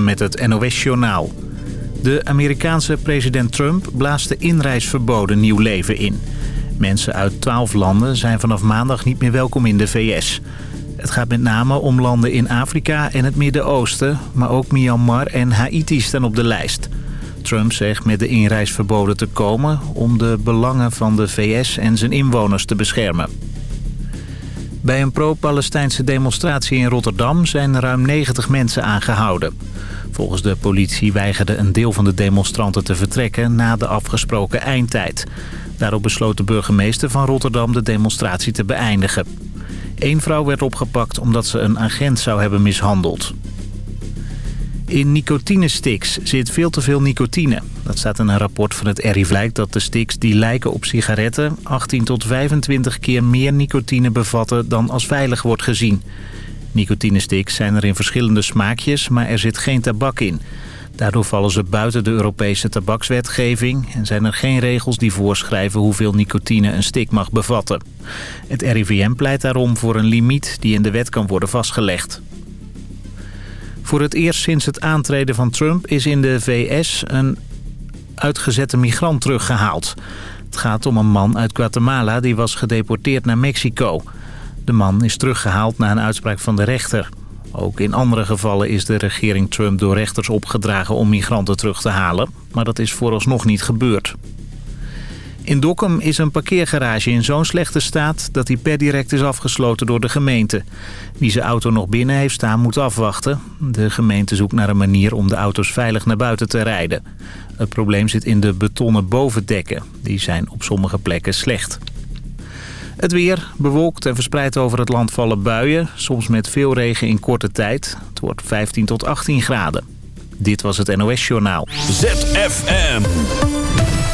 Met het NOS-journaal. De Amerikaanse president Trump blaast de inreisverboden nieuw leven in. Mensen uit twaalf landen zijn vanaf maandag niet meer welkom in de VS. Het gaat met name om landen in Afrika en het Midden-Oosten... maar ook Myanmar en Haiti staan op de lijst. Trump zegt met de inreisverboden te komen... om de belangen van de VS en zijn inwoners te beschermen. Bij een pro-Palestijnse demonstratie in Rotterdam zijn ruim 90 mensen aangehouden. Volgens de politie weigerde een deel van de demonstranten te vertrekken na de afgesproken eindtijd. Daarop besloot de burgemeester van Rotterdam de demonstratie te beëindigen. Eén vrouw werd opgepakt omdat ze een agent zou hebben mishandeld. In nicotinesticks zit veel te veel nicotine. Dat staat in een rapport van het RIVLijk dat de sticks die lijken op sigaretten... 18 tot 25 keer meer nicotine bevatten dan als veilig wordt gezien. Nicotinesticks zijn er in verschillende smaakjes, maar er zit geen tabak in. Daardoor vallen ze buiten de Europese tabakswetgeving... en zijn er geen regels die voorschrijven hoeveel nicotine een stick mag bevatten. Het RIVM pleit daarom voor een limiet die in de wet kan worden vastgelegd. Voor het eerst sinds het aantreden van Trump is in de VS een uitgezette migrant teruggehaald. Het gaat om een man uit Guatemala die was gedeporteerd naar Mexico. De man is teruggehaald na een uitspraak van de rechter. Ook in andere gevallen is de regering Trump door rechters opgedragen om migranten terug te halen. Maar dat is vooralsnog niet gebeurd. In Dokkum is een parkeergarage in zo'n slechte staat dat die per direct is afgesloten door de gemeente. Wie zijn auto nog binnen heeft staan moet afwachten. De gemeente zoekt naar een manier om de auto's veilig naar buiten te rijden. Het probleem zit in de betonnen bovendekken. Die zijn op sommige plekken slecht. Het weer, bewolkt en verspreid over het land vallen buien. Soms met veel regen in korte tijd. Het wordt 15 tot 18 graden. Dit was het NOS Journaal. ZFM.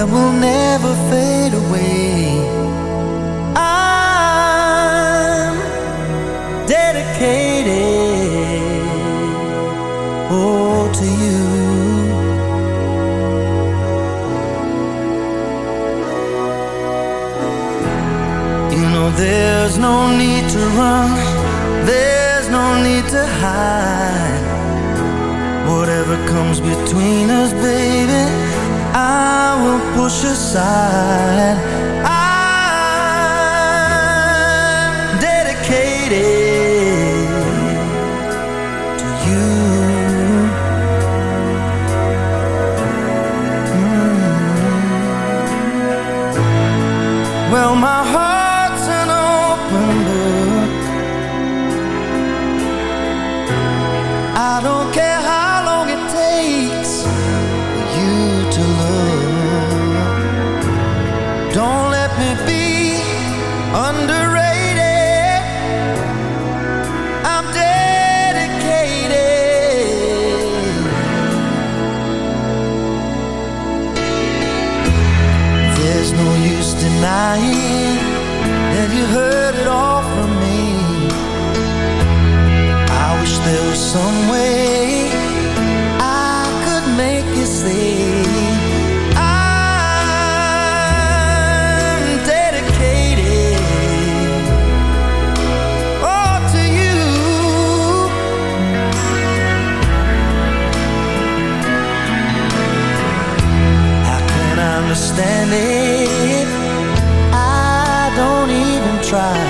That will never fade away. I'm dedicated, oh, to you. You know there's no need to run, there's no need to hide. Whatever comes between us, baby, I will push aside. Denying that you heard it all from me. I wish there was some way I could make you see. I'm dedicated, oh, to you. How can I understand it? Try.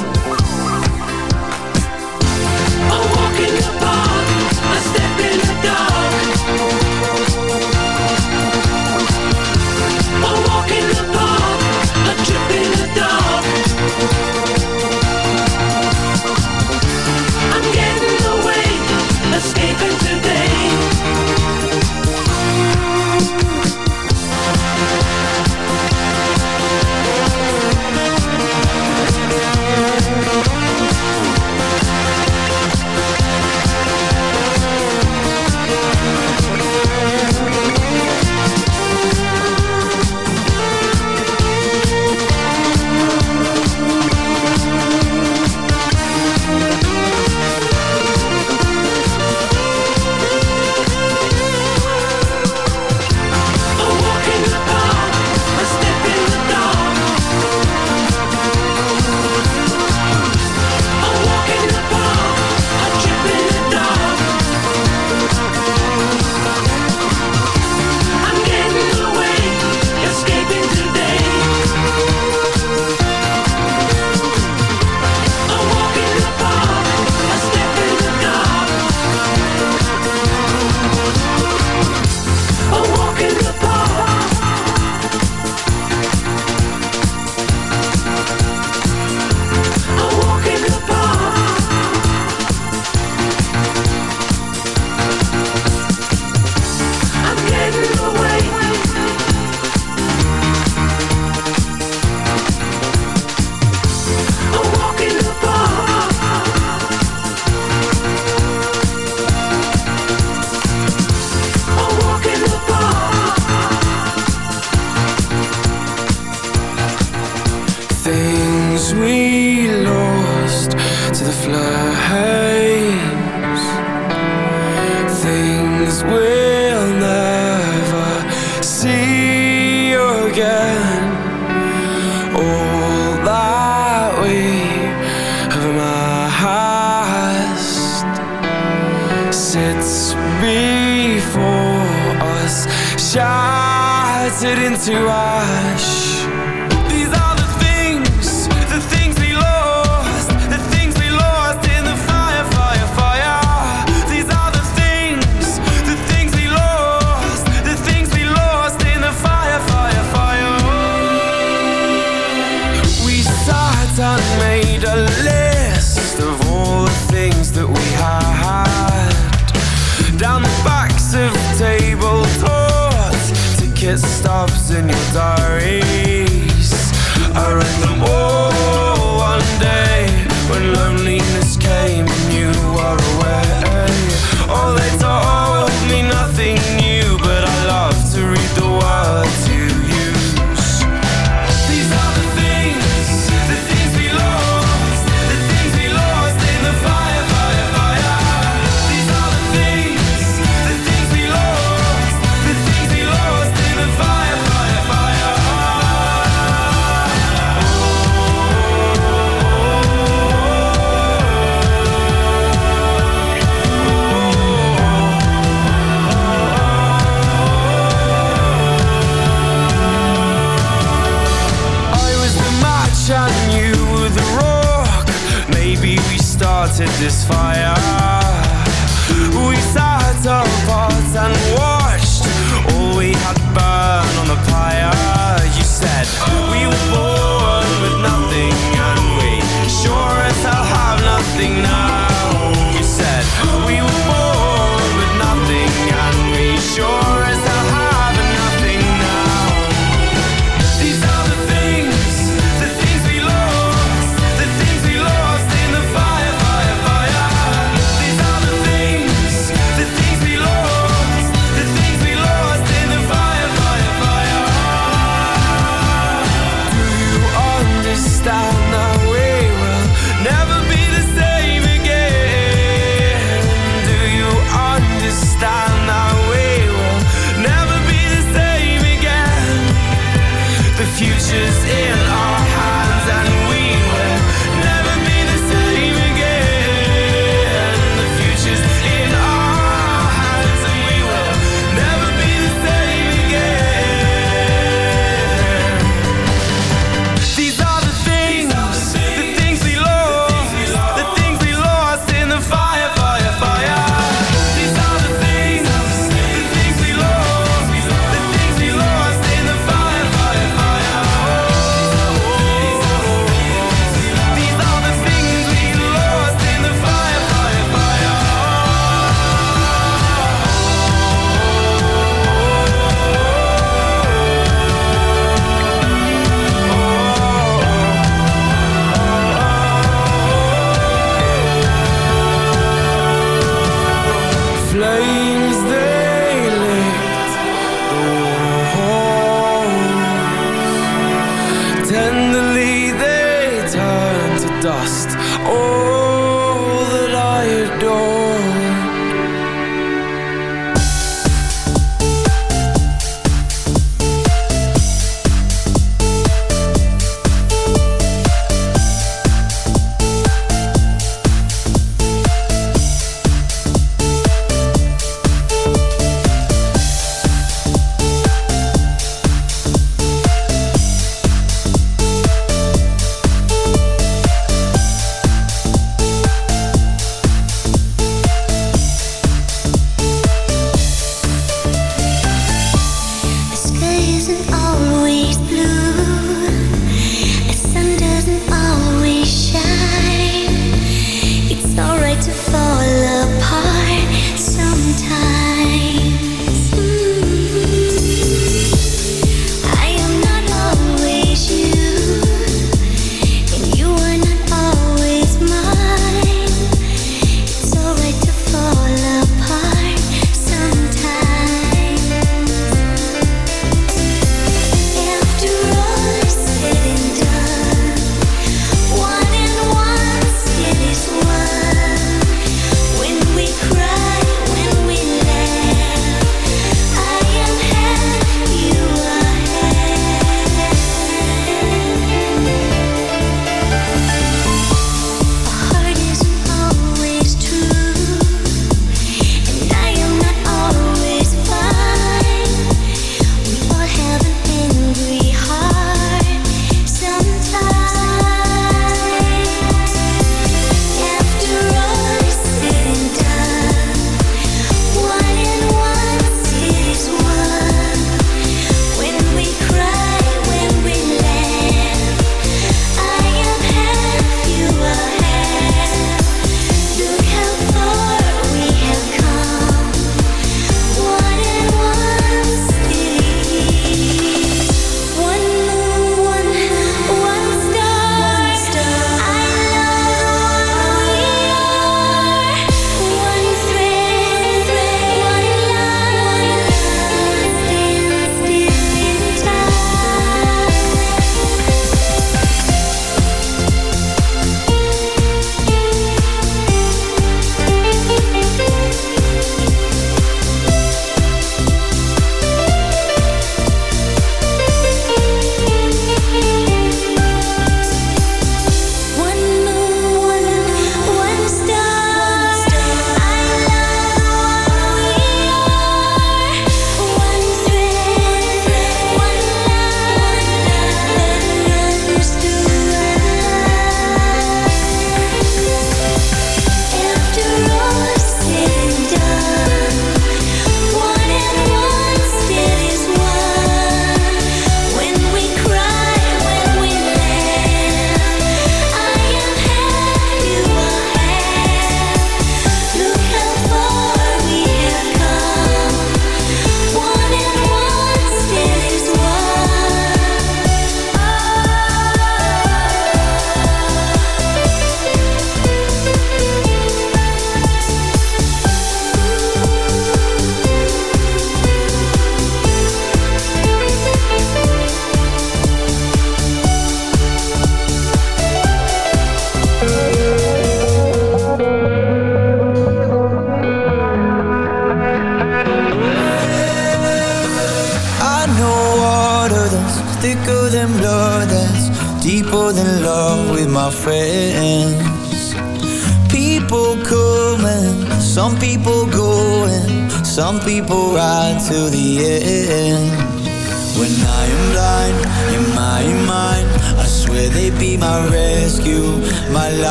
to the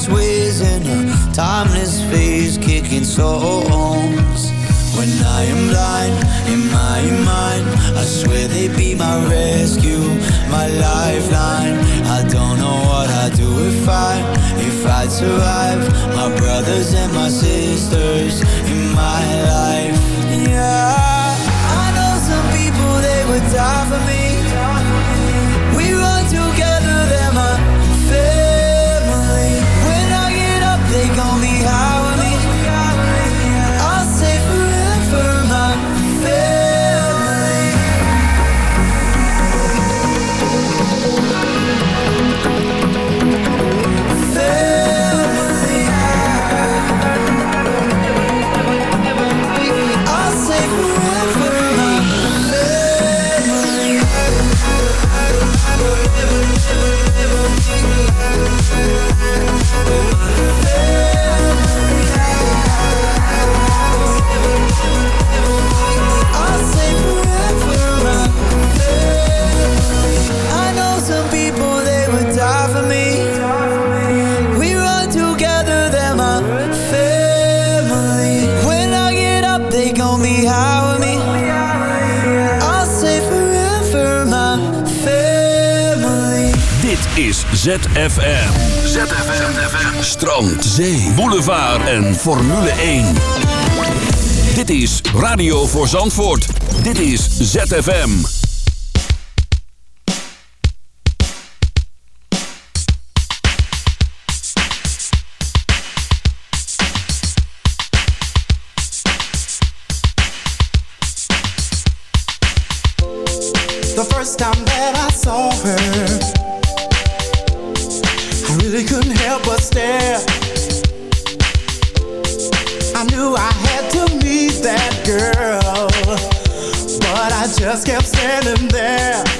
timeless ways a timeless phase, kicking souls. When I am blind in my mind, I swear they be my rescue, my lifeline. I don't know what I'd do if I, if i survive. My brothers and my sisters in my life. Yeah, I know some people they would die for me ZFM. ZFM. Strand, zee, boulevard en Formule 1. Dit is Radio voor Zandvoort. Dit is ZFM. The first time that I saw her really couldn't help but stare. I knew I had to meet that girl, but I just kept standing there.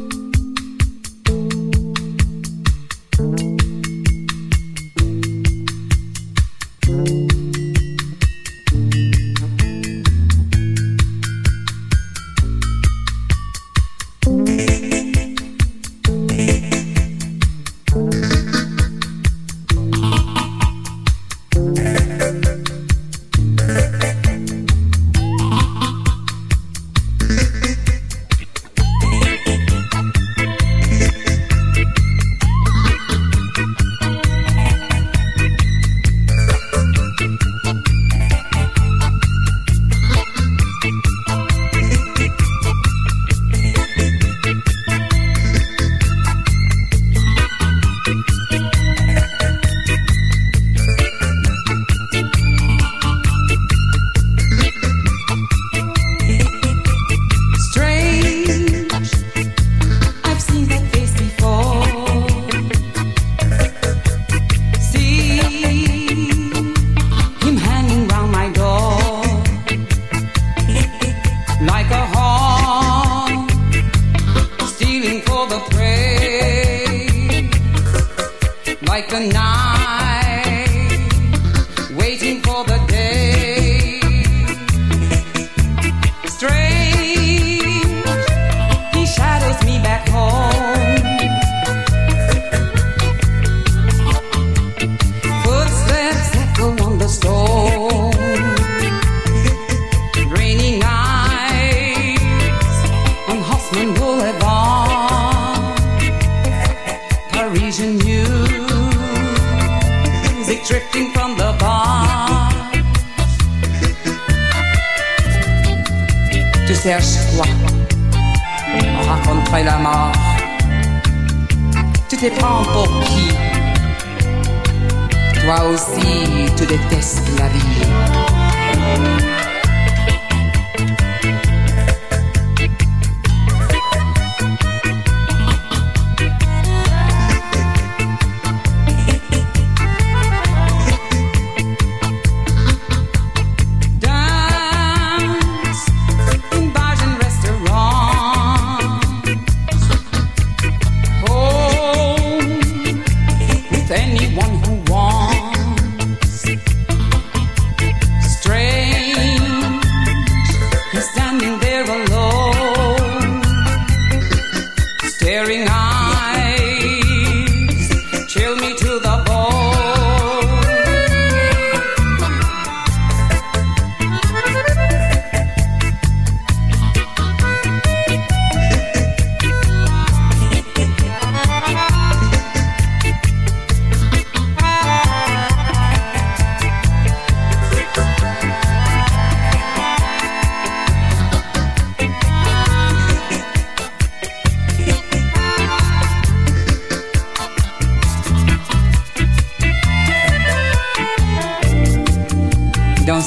all the